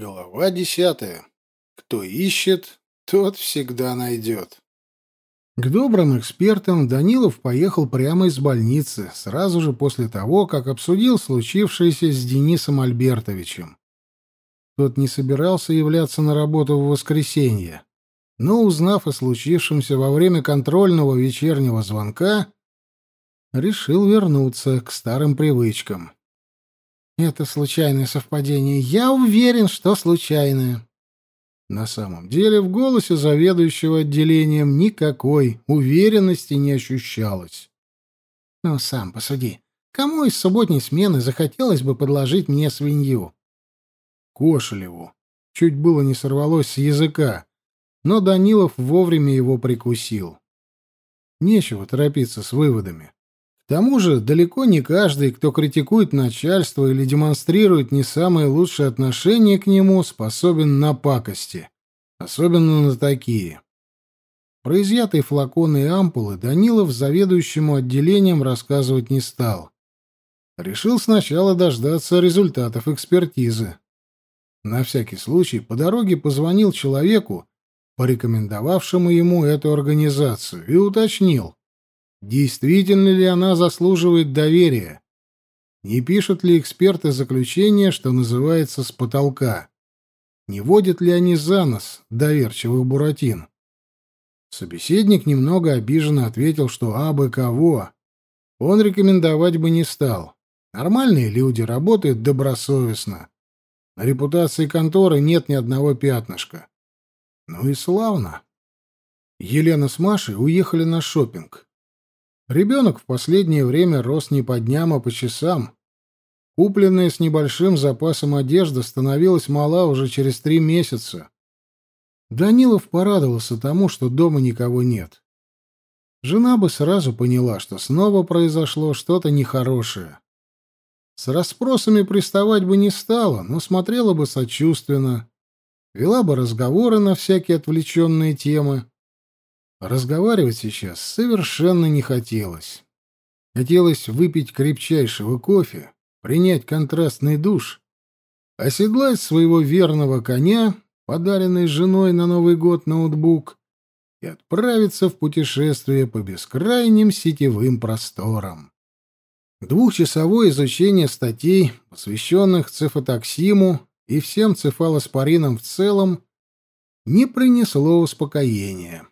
Глава десятая. Кто ищет, тот всегда найдет. К добрым экспертам Данилов поехал прямо из больницы, сразу же после того, как обсудил случившееся с Денисом Альбертовичем. Тот не собирался являться на работу в воскресенье, но, узнав о случившемся во время контрольного вечернего звонка, решил вернуться к старым привычкам. Это случайное совпадение. Я уверен, что случайное. На самом деле в голосе заведующего отделением никакой уверенности не ощущалось. Ну, сам посуди. Кому из субботней смены захотелось бы подложить мне свинью? Кошелеву. Чуть было не сорвалось с языка, но Данилов вовремя его прикусил. Нечего торопиться с выводами. Тому же далеко не каждый, кто критикует начальство или демонстрирует не самые лучшие отношения к нему, способен на пакости. Особенно на такие. Про изъятые флаконы и ампулы Данилов заведующему отделением рассказывать не стал. Решил сначала дождаться результатов экспертизы. На всякий случай по дороге позвонил человеку, порекомендовавшему ему эту организацию, и уточнил, Действительно ли она заслуживает доверия? Не пишут ли эксперты заключение, что называется, с потолка? Не водят ли они за нос доверчивых буратин? Собеседник немного обиженно ответил, что абы кого он рекомендовать бы не стал. Нормальные люди работают добросовестно. На репутации конторы нет ни одного пятнышка. Ну и славно. Елена с Машей уехали на шопинг. Ребенок в последнее время рос не по дням, а по часам. Купленная с небольшим запасом одежда становилась мала уже через три месяца. Данилов порадовался тому, что дома никого нет. Жена бы сразу поняла, что снова произошло что-то нехорошее. С расспросами приставать бы не стала, но смотрела бы сочувственно, вела бы разговоры на всякие отвлеченные темы. Разговаривать сейчас совершенно не хотелось. Хотелось выпить крепчайшего кофе, принять контрастный душ, оседлать своего верного коня, подаренный женой на Новый год ноутбук, и отправиться в путешествие по бескрайним сетевым просторам. Двухчасовое изучение статей, посвященных цифотоксиму и всем цефалоспоринам в целом, не принесло успокоения.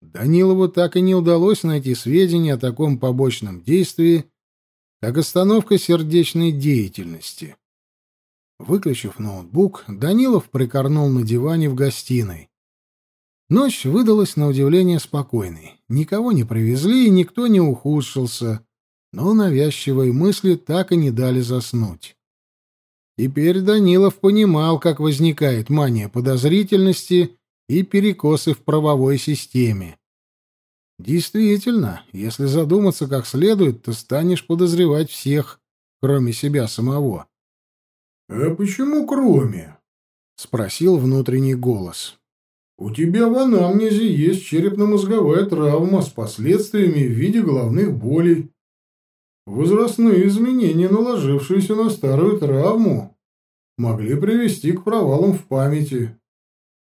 Данилову так и не удалось найти сведения о таком побочном действии, как остановка сердечной деятельности. Выключив ноутбук, Данилов прикорнул на диване в гостиной. Ночь выдалась на удивление спокойной. Никого не привезли и никто не ухудшился, но навязчивые мысли так и не дали заснуть. Теперь Данилов понимал, как возникает мания подозрительности и перекосы в правовой системе. Действительно, если задуматься как следует, то станешь подозревать всех, кроме себя самого. — А почему кроме? — спросил внутренний голос. — У тебя в анамнезе есть черепно-мозговая травма с последствиями в виде головных болей. Возрастные изменения, наложившиеся на старую травму, могли привести к провалам в памяти.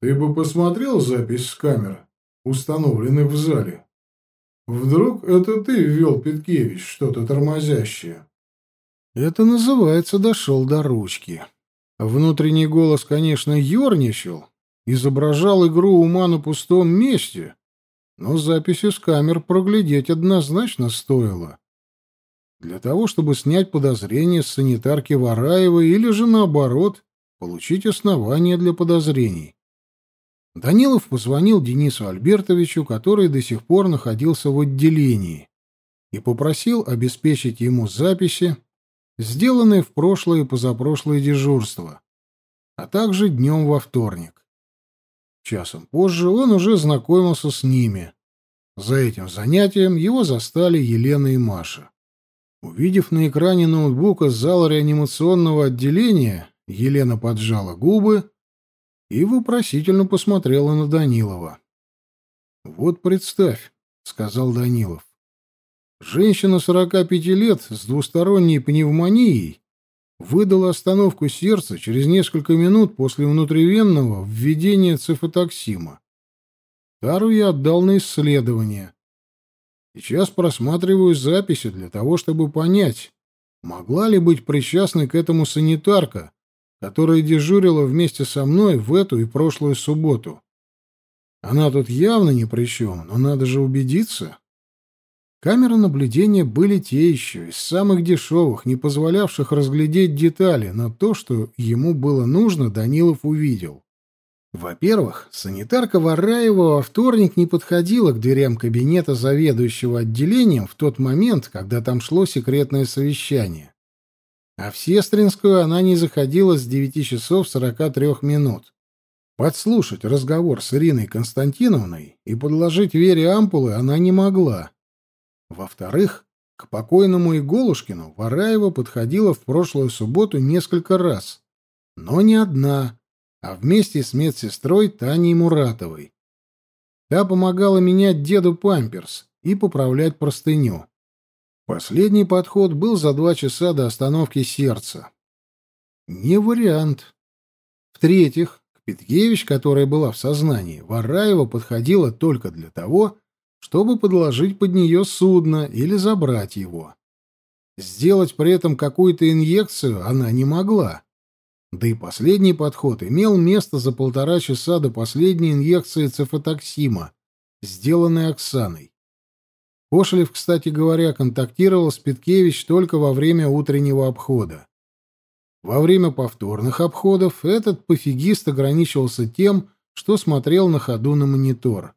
Ты бы посмотрел запись с камер, установленных в зале? Вдруг это ты ввел, Петкевич, что-то тормозящее? Это называется «дошел до ручки». Внутренний голос, конечно, ерничал, изображал игру ума на пустом месте, но записи с камер проглядеть однозначно стоило. Для того, чтобы снять подозрения с санитарки Вараевой или же, наоборот, получить основания для подозрений. Данилов позвонил Денису Альбертовичу, который до сих пор находился в отделении, и попросил обеспечить ему записи, сделанные в прошлое и позапрошлое дежурство, а также днем во вторник. Часом позже он уже знакомился с ними. За этим занятием его застали Елена и Маша. Увидев на экране ноутбука зал реанимационного отделения, Елена поджала губы и вопросительно посмотрела на Данилова. «Вот представь», — сказал Данилов, — «женщина 45 лет с двусторонней пневмонией выдала остановку сердца через несколько минут после внутривенного введения цифотоксима. Тару я отдал на исследование. Сейчас просматриваю записи для того, чтобы понять, могла ли быть причастной к этому санитарка, которая дежурила вместе со мной в эту и прошлую субботу. Она тут явно ни при чем, но надо же убедиться. Камеры наблюдения были те еще, из самых дешевых, не позволявших разглядеть детали, но то, что ему было нужно, Данилов увидел. Во-первых, санитарка Вараева во вторник не подходила к дверям кабинета заведующего отделением в тот момент, когда там шло секретное совещание. А в Сестринскую она не заходила с 9 часов 43 минут. Подслушать разговор с Ириной Константиновной и подложить Вере ампулы она не могла. Во-вторых, к покойному Иголушкину Вараева подходила в прошлую субботу несколько раз, но не одна, а вместе с медсестрой Таней Муратовой. Та помогала менять деду памперс и поправлять простыню. Последний подход был за два часа до остановки сердца. Не вариант. В-третьих, к Петкевич, которая была в сознании, Вараева подходила только для того, чтобы подложить под нее судно или забрать его. Сделать при этом какую-то инъекцию она не могла. Да и последний подход имел место за полтора часа до последней инъекции цефатоксима, сделанной Оксаной. Кошелев, кстати говоря, контактировал с Петкевич только во время утреннего обхода. Во время повторных обходов этот пофигист ограничивался тем, что смотрел на ходу на монитор.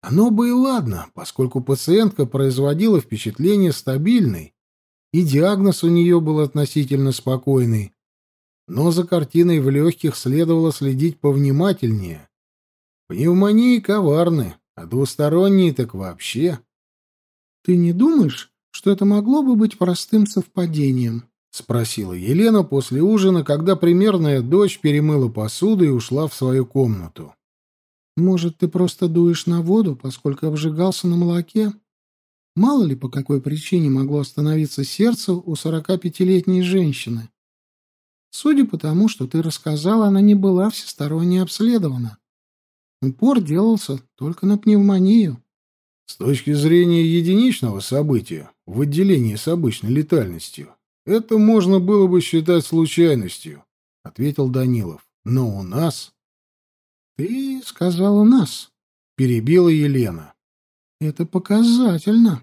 Оно бы и ладно, поскольку пациентка производила впечатление стабильной, и диагноз у нее был относительно спокойный. Но за картиной в легких следовало следить повнимательнее. Пневмонии коварны, а двусторонние так вообще. «Ты не думаешь, что это могло бы быть простым совпадением?» — спросила Елена после ужина, когда примерная дочь перемыла посуду и ушла в свою комнату. «Может, ты просто дуешь на воду, поскольку обжигался на молоке? Мало ли, по какой причине могло остановиться сердце у сорока пятилетней женщины. Судя по тому, что ты рассказала, она не была всесторонне обследована. Упор делался только на пневмонию». С точки зрения единичного события в отделении с обычной летальностью, это можно было бы считать случайностью, — ответил Данилов. Но у нас... — Ты сказал «у нас», — перебила Елена. — Это показательно.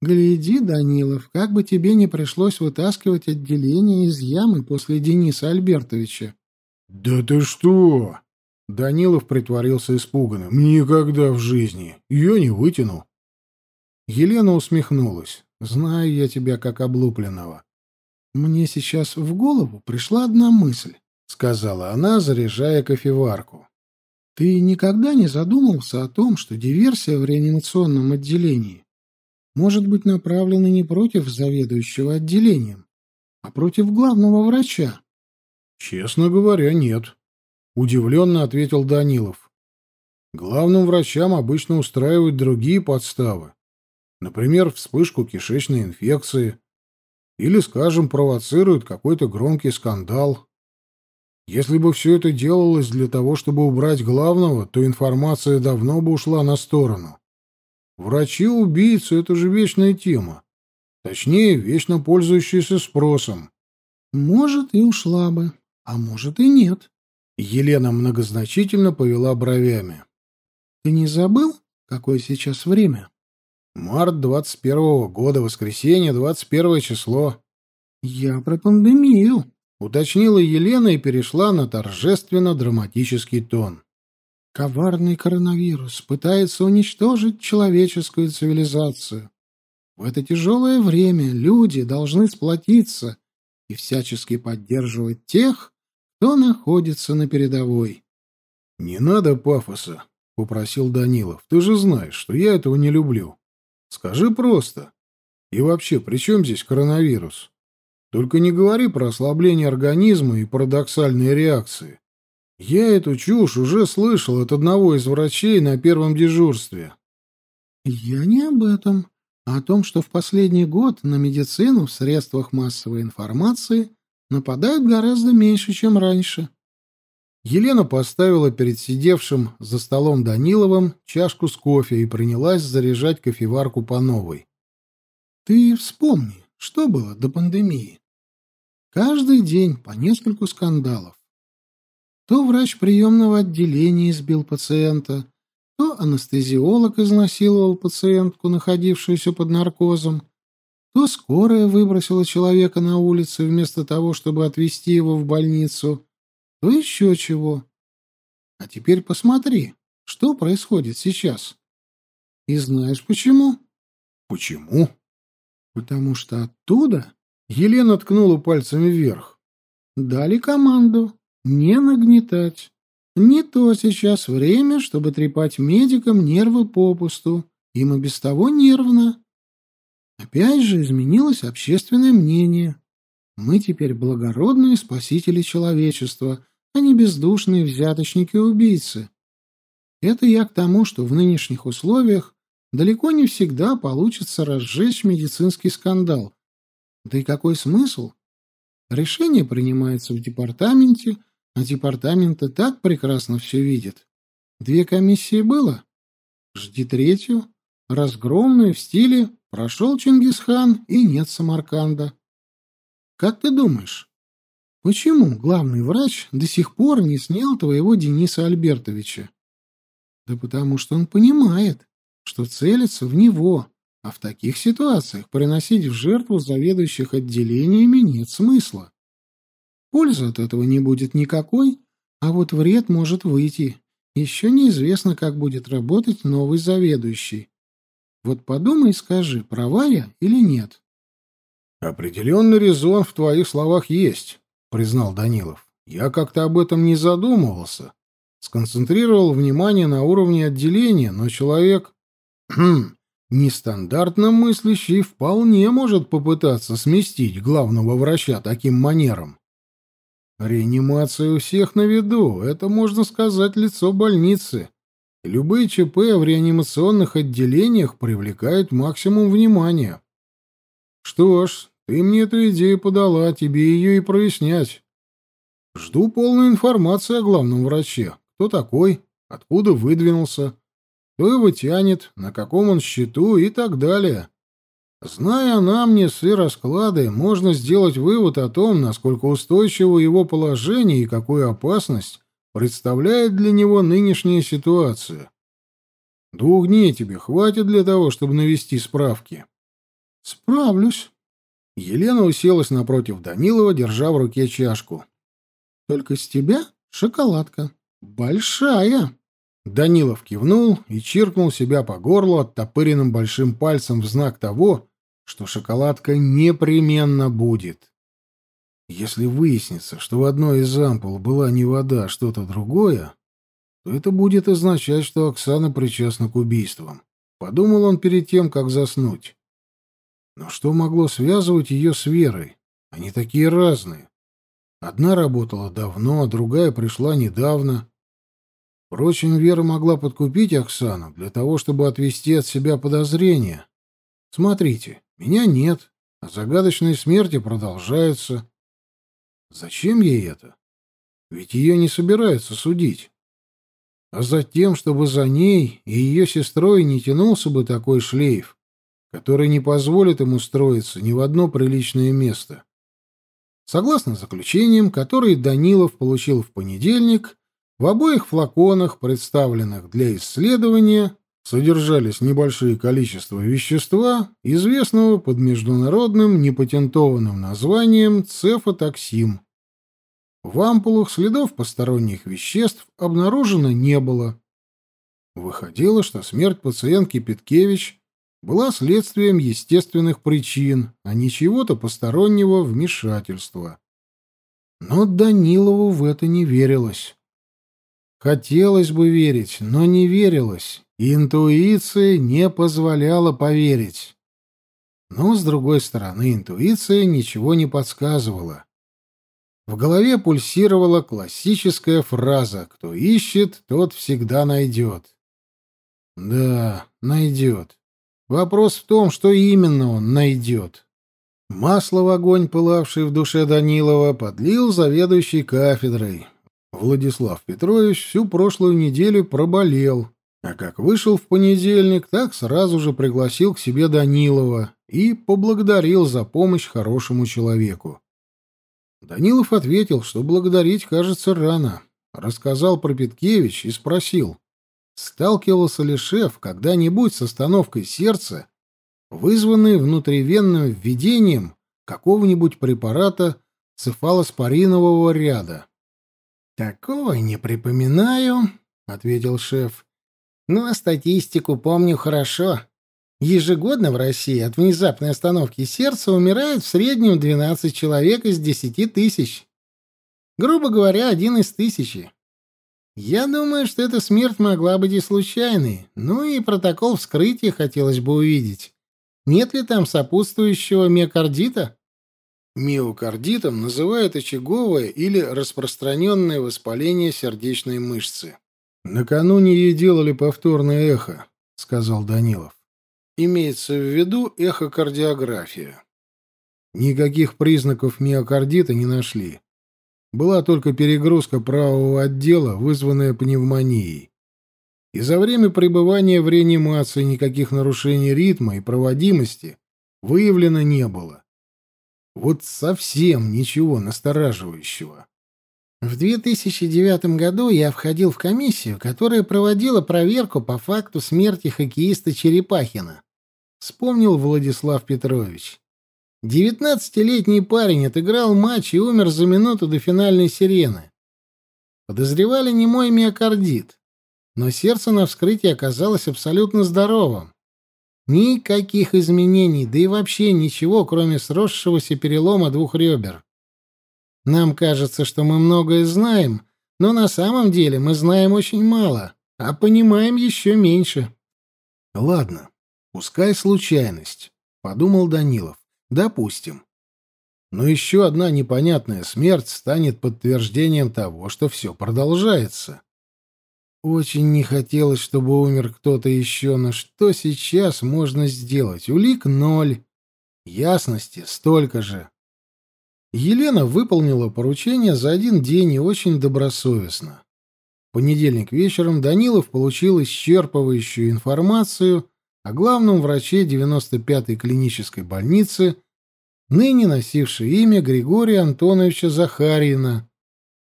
Гляди, Данилов, как бы тебе не пришлось вытаскивать отделение из ямы после Дениса Альбертовича. — Да ты что? Данилов притворился испуганным. «Никогда в жизни. Я не вытяну». Елена усмехнулась. «Знаю я тебя как облупленного». «Мне сейчас в голову пришла одна мысль», — сказала она, заряжая кофеварку. «Ты никогда не задумывался о том, что диверсия в реанимационном отделении может быть направлена не против заведующего отделением, а против главного врача?» «Честно говоря, нет», Удивленно ответил Данилов. Главным врачам обычно устраивают другие подставы. Например, вспышку кишечной инфекции. Или, скажем, провоцируют какой-то громкий скандал. Если бы все это делалось для того, чтобы убрать главного, то информация давно бы ушла на сторону. Врачи-убийцы — это же вечная тема. Точнее, вечно пользующаяся спросом. Может, и ушла бы, а может и нет. Елена многозначительно повела бровями. «Ты не забыл, какое сейчас время?» «Март двадцать первого года, воскресенье, двадцать первое число». «Я про пандемию», — уточнила Елена и перешла на торжественно-драматический тон. «Коварный коронавирус пытается уничтожить человеческую цивилизацию. В это тяжелое время люди должны сплотиться и всячески поддерживать тех, кто находится на передовой. — Не надо пафоса, — попросил Данилов. — Ты же знаешь, что я этого не люблю. Скажи просто. И вообще, при чем здесь коронавирус? Только не говори про ослабление организма и парадоксальные реакции. Я эту чушь уже слышал от одного из врачей на первом дежурстве. — Я не об этом, а о том, что в последний год на медицину в средствах массовой информации нападают гораздо меньше, чем раньше. Елена поставила перед сидевшим за столом Даниловым чашку с кофе и принялась заряжать кофеварку по новой. Ты вспомни, что было до пандемии. Каждый день по нескольку скандалов. То врач приемного отделения избил пациента, то анестезиолог изнасиловал пациентку, находившуюся под наркозом, то скорая выбросила человека на улице вместо того, чтобы отвезти его в больницу, то еще чего. А теперь посмотри, что происходит сейчас. И знаешь почему? Почему? Потому что оттуда Елена ткнула пальцами вверх. Дали команду не нагнетать. Не то сейчас время, чтобы трепать медикам нервы попусту. Им и без того нервно. Опять же изменилось общественное мнение. Мы теперь благородные спасители человечества, а не бездушные взяточники-убийцы. Это я к тому, что в нынешних условиях далеко не всегда получится разжечь медицинский скандал. Да и какой смысл? Решение принимается в департаменте, а департамент и так прекрасно все видит. Две комиссии было? Жди третью. Разгромную в стиле «Прошел Чингисхан и нет Самарканда». Как ты думаешь, почему главный врач до сих пор не снял твоего Дениса Альбертовича? Да потому что он понимает, что целится в него, а в таких ситуациях приносить в жертву заведующих отделениями нет смысла. Пользы от этого не будет никакой, а вот вред может выйти. Еще неизвестно, как будет работать новый заведующий. Вот подумай и скажи, права я или нет. «Определенный резон в твоих словах есть», — признал Данилов. «Я как-то об этом не задумывался. Сконцентрировал внимание на уровне отделения, но человек, хм, нестандартно мыслящий, вполне может попытаться сместить главного врача таким манером. Реанимация у всех на виду, это, можно сказать, лицо больницы. Любые ЧП в реанимационных отделениях привлекают максимум внимания. Что ж, ты мне эту идею подала, тебе ее и прояснять. Жду полной информации о главном враче. Кто такой, откуда выдвинулся, кто его тянет, на каком он счету и так далее. Зная анамнез и расклады, можно сделать вывод о том, насколько устойчиво его положение и какую опасность представляет для него нынешняя ситуация. Двух дней тебе хватит для того, чтобы навести справки. Справлюсь. Елена уселась напротив Данилова, держа в руке чашку. Только с тебя шоколадка. Большая. Данилов кивнул и чиркнул себя по горлу оттопыренным большим пальцем в знак того, что шоколадка непременно будет. Если выяснится, что в одной из ампул была не вода, а что-то другое, то это будет означать, что Оксана причастна к убийствам. Подумал он перед тем, как заснуть. Но что могло связывать ее с Верой? Они такие разные. Одна работала давно, а другая пришла недавно. Впрочем, Вера могла подкупить Оксану для того, чтобы отвести от себя подозрения. Смотрите, меня нет, а загадочные смерти продолжаются. Зачем ей это? Ведь ее не собираются судить. А затем, чтобы за ней и ее сестрой не тянулся бы такой шлейф, который не позволит им устроиться ни в одно приличное место. Согласно заключениям, которые Данилов получил в понедельник, в обоих флаконах, представленных для исследования, содержались небольшие количества вещества, известного под международным непатентованным названием цефатоксим. В ампулах следов посторонних веществ обнаружено не было. Выходило, что смерть пациентки Петкевич была следствием естественных причин, а не чего-то постороннего вмешательства. Но Данилову в это не верилось. Хотелось бы верить, но не верилось. Интуиция не позволяла поверить. Но, с другой стороны, интуиция ничего не подсказывала. В голове пульсировала классическая фраза «Кто ищет, тот всегда найдет». Да, найдет. Вопрос в том, что именно он найдет. Масло в огонь, пылавший в душе Данилова, подлил заведующий кафедрой. Владислав Петрович всю прошлую неделю проболел, а как вышел в понедельник, так сразу же пригласил к себе Данилова и поблагодарил за помощь хорошему человеку. Данилов ответил, что благодарить, кажется, рано. Рассказал про Петкевич и спросил, сталкивался ли шеф когда-нибудь с остановкой сердца, вызванной внутривенным введением какого-нибудь препарата цефалоспоринового ряда. «Такого не припоминаю», — ответил шеф. «Но статистику помню хорошо. Ежегодно в России от внезапной остановки сердца умирает в среднем 12 человек из 10 тысяч. Грубо говоря, один из тысячи. Я думаю, что эта смерть могла быть и случайной. Ну и протокол вскрытия хотелось бы увидеть. Нет ли там сопутствующего миокардита? Миокардитом называют очаговое или распространенное воспаление сердечной мышцы. «Накануне ей делали повторное эхо», — сказал Данилов. Имеется в виду эхокардиография. Никаких признаков миокардита не нашли. Была только перегрузка правого отдела, вызванная пневмонией. И за время пребывания в реанимации никаких нарушений ритма и проводимости выявлено не было. Вот совсем ничего настораживающего. В 2009 году я входил в комиссию, которая проводила проверку по факту смерти хоккеиста Черепахина. Вспомнил Владислав Петрович. Девятнадцатилетний парень отыграл матч и умер за минуту до финальной сирены. Подозревали немой миокардит, но сердце на вскрытии оказалось абсолютно здоровым. Никаких изменений, да и вообще ничего, кроме сросшегося перелома двух ребер. Нам кажется, что мы многое знаем, но на самом деле мы знаем очень мало, а понимаем еще меньше. Ладно, пускай случайность, подумал Данилов. Допустим. Но еще одна непонятная смерть станет подтверждением того, что все продолжается. Очень не хотелось, чтобы умер кто-то еще, но что сейчас можно сделать? Улик ноль. Ясности столько же. Елена выполнила поручение за один день и очень добросовестно. В понедельник вечером Данилов получил исчерпывающую информацию о главном враче 95-й клинической больницы, ныне носившей имя Григория Антоновича Захарьина,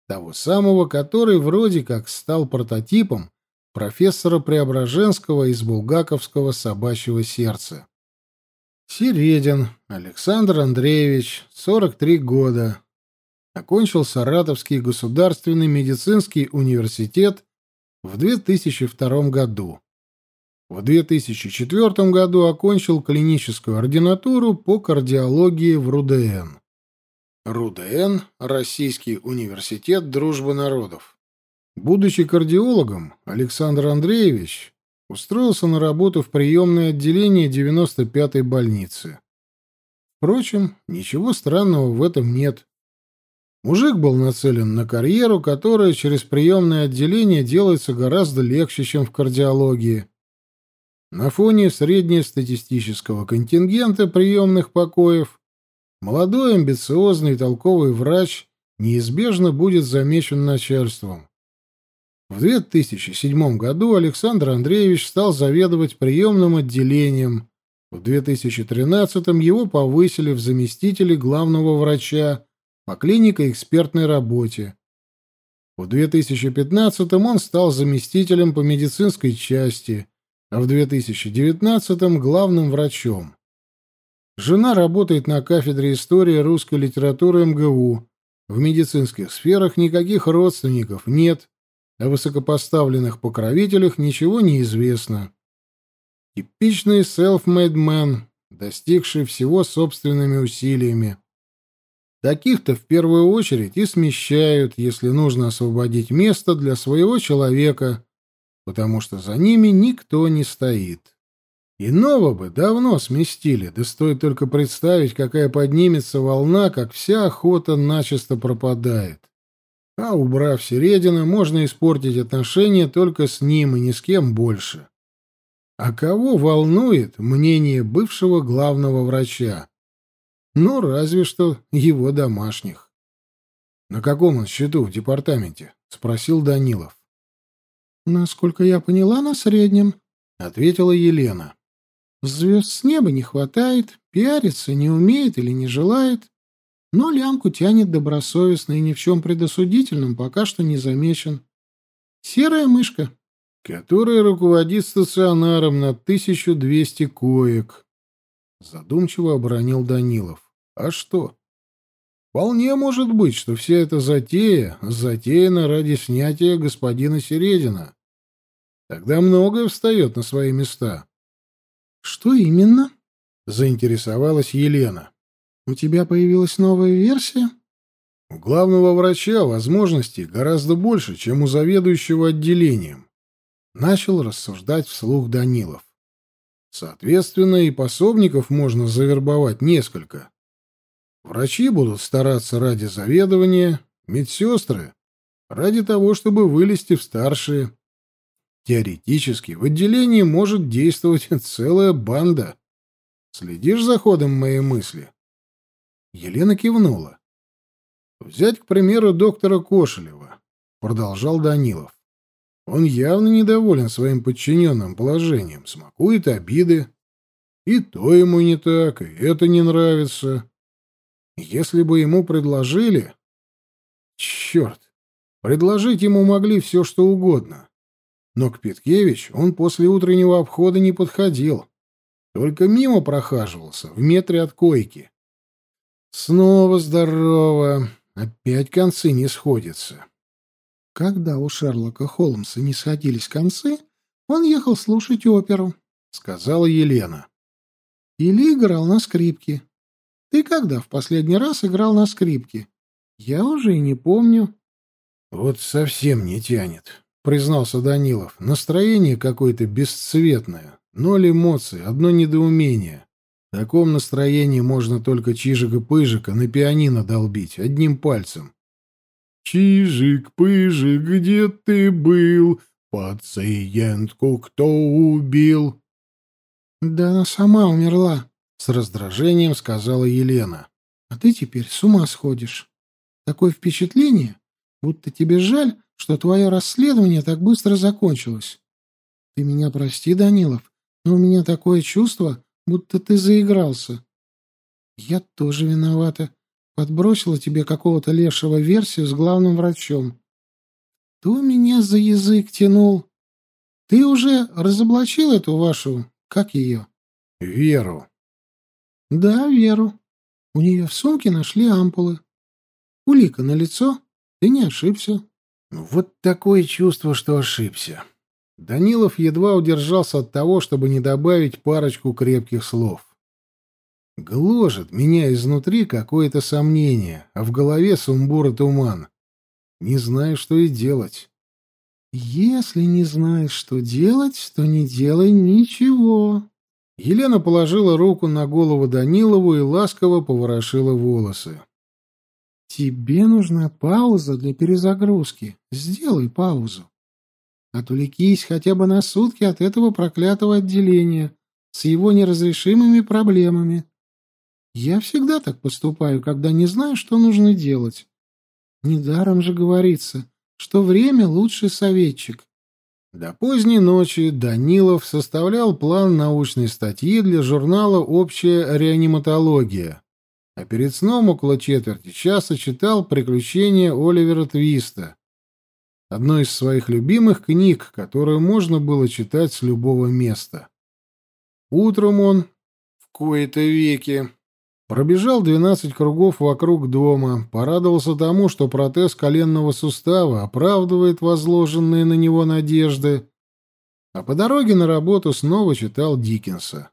того самого, который вроде как стал прототипом профессора Преображенского из Булгаковского собачьего сердца. Середин Александр Андреевич, 43 года. Окончил Саратовский государственный медицинский университет в 2002 году. В 2004 году окончил клиническую ординатуру по кардиологии в РУДН. РУДН – Российский университет дружбы народов. Будучи кардиологом, Александр Андреевич устроился на работу в приемное отделение 95-й больницы. Впрочем, ничего странного в этом нет. Мужик был нацелен на карьеру, которая через приемное отделение делается гораздо легче, чем в кардиологии. На фоне среднестатистического контингента приемных покоев молодой, амбициозный толковый врач неизбежно будет замечен начальством. В 2007 году Александр Андреевич стал заведовать приемным отделением. В 2013 его повысили в заместители главного врача по клинико-экспертной работе. В 2015 он стал заместителем по медицинской части, а в 2019 главным врачом. Жена работает на кафедре истории русской литературы МГУ. В медицинских сферах никаких родственников нет, о высокопоставленных покровителях ничего не известно. Типичный self-made man, достигший всего собственными усилиями. Таких-то в первую очередь и смещают, если нужно освободить место для своего человека, потому что за ними никто не стоит. Иного бы давно сместили, да стоит только представить, какая поднимется волна, как вся охота начисто пропадает. А убрав Середина, можно испортить отношения только с ним и ни с кем больше. А кого волнует мнение бывшего главного врача? Ну, разве что его домашних. «На каком он счету в департаменте?» — спросил Данилов. «Насколько я поняла, на среднем», — ответила Елена. «Звезд с неба не хватает, пиариться не умеет или не желает, но лямку тянет добросовестно и ни в чем предосудительном пока что не замечен. Серая мышка» который руководит стационаром на 1200 коек. Задумчиво оборонил Данилов. А что? Вполне может быть, что вся эта затея затеяна ради снятия господина Середина. Тогда многое встает на свои места. — Что именно? — заинтересовалась Елена. — У тебя появилась новая версия? У главного врача возможностей гораздо больше, чем у заведующего отделением начал рассуждать вслух Данилов. Соответственно, и пособников можно завербовать несколько. Врачи будут стараться ради заведования, медсестры — ради того, чтобы вылезти в старшие. Теоретически в отделении может действовать целая банда. Следишь за ходом моей мысли? Елена кивнула. Взять, к примеру, доктора Кошелева, продолжал Данилов. Он явно недоволен своим подчиненным положением, смакует обиды. И то ему не так, и это не нравится. Если бы ему предложили... Черт! Предложить ему могли все, что угодно. Но к Петкевич он после утреннего обхода не подходил. Только мимо прохаживался, в метре от койки. Снова здорово. Опять концы не сходятся. Когда у Шерлока Холмса не сходились концы, он ехал слушать оперу, — сказала Елена. Или играл на скрипке. Ты когда в последний раз играл на скрипке? Я уже и не помню. — Вот совсем не тянет, — признался Данилов. Настроение какое-то бесцветное. Ноль эмоций, одно недоумение. В таком настроении можно только чижика-пыжика на пианино долбить, одним пальцем. «Чижик-пыжик, где ты был? Пациентку кто убил?» «Да она сама умерла», — с раздражением сказала Елена. «А ты теперь с ума сходишь. Такое впечатление, будто тебе жаль, что твое расследование так быстро закончилось. Ты меня прости, Данилов, но у меня такое чувство, будто ты заигрался. Я тоже виновата. Подбросила тебе какого-то лешего версию с главным врачом. Кто меня за язык тянул? Ты уже разоблачил эту вашу... Как ее? Веру. Да, Веру. У нее в сумке нашли ампулы. Улика на лицо. Ты не ошибся. Вот такое чувство, что ошибся. Данилов едва удержался от того, чтобы не добавить парочку крепких слов. Гложет меня изнутри какое-то сомнение, а в голове сумбур и туман. Не знаю, что и делать. Если не знаешь, что делать, то не делай ничего. Елена положила руку на голову Данилову и ласково поворошила волосы. Тебе нужна пауза для перезагрузки. Сделай паузу. Отвлекись хотя бы на сутки от этого проклятого отделения с его неразрешимыми проблемами. Я всегда так поступаю, когда не знаю, что нужно делать. Недаром же говорится, что время — лучший советчик. До поздней ночи Данилов составлял план научной статьи для журнала «Общая реаниматология», а перед сном около четверти часа читал «Приключения Оливера Твиста», одной из своих любимых книг, которую можно было читать с любого места. Утром он, в кои-то веки, Пробежал двенадцать кругов вокруг дома, порадовался тому, что протез коленного сустава оправдывает возложенные на него надежды, а по дороге на работу снова читал Диккенса.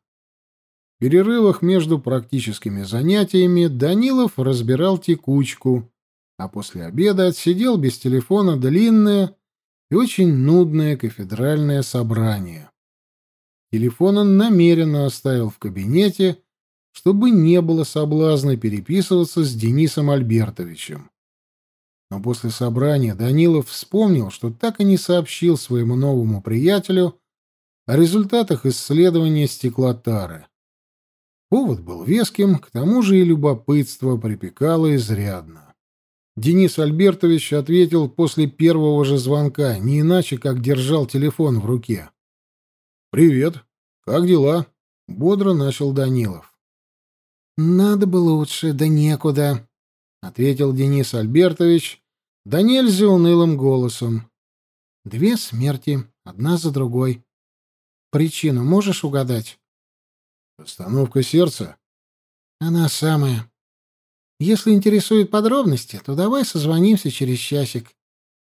Перерывах между практическими занятиями Данилов разбирал текучку, а после обеда отсидел без телефона длинное и очень нудное кафедральное собрание. Телефон он намеренно оставил в кабинете, чтобы не было соблазна переписываться с Денисом Альбертовичем. Но после собрания Данилов вспомнил, что так и не сообщил своему новому приятелю о результатах исследования стеклотары. Повод был веским, к тому же и любопытство припекало изрядно. Денис Альбертович ответил после первого же звонка, не иначе, как держал телефон в руке. «Привет. Как дела?» — бодро начал Данилов. «Надо бы лучше, да некуда», — ответил Денис Альбертович, да нельзя унылым голосом. «Две смерти, одна за другой. Причину можешь угадать?» «Остановка сердца?» «Она самая. Если интересуют подробности, то давай созвонимся через часик.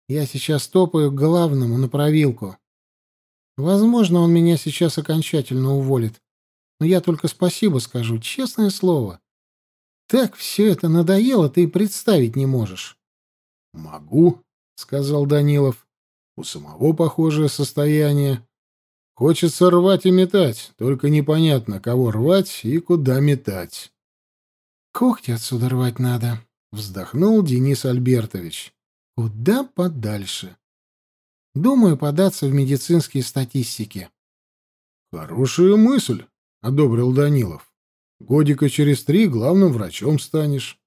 Я сейчас топаю к главному на провилку. Возможно, он меня сейчас окончательно уволит. Но я только спасибо скажу, честное слово. Так все это надоело, ты и представить не можешь. — Могу, — сказал Данилов. — У самого похожее состояние. Хочется рвать и метать, только непонятно, кого рвать и куда метать. — Когти отсюда рвать надо, — вздохнул Денис Альбертович. — Куда подальше. Думаю, податься в медицинские статистики. — Хорошая мысль, — одобрил Данилов. — Годика через три главным врачом станешь.